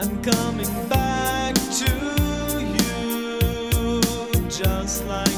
I'm coming back to you just like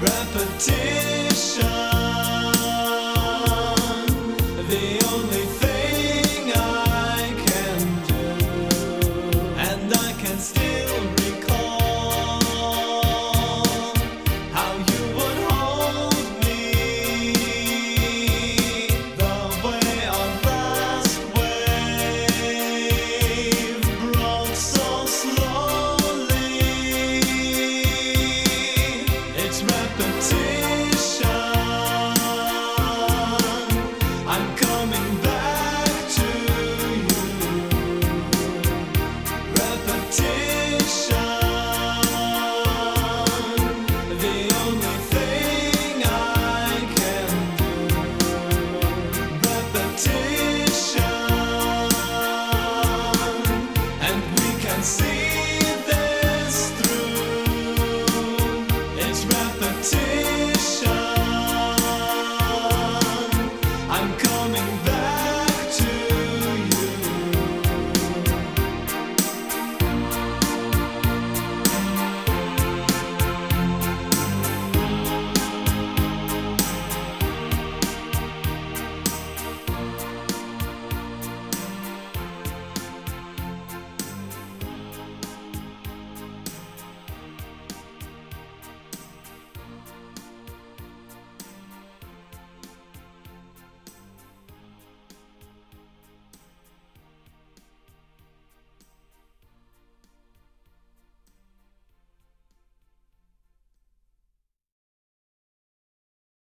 Repetition.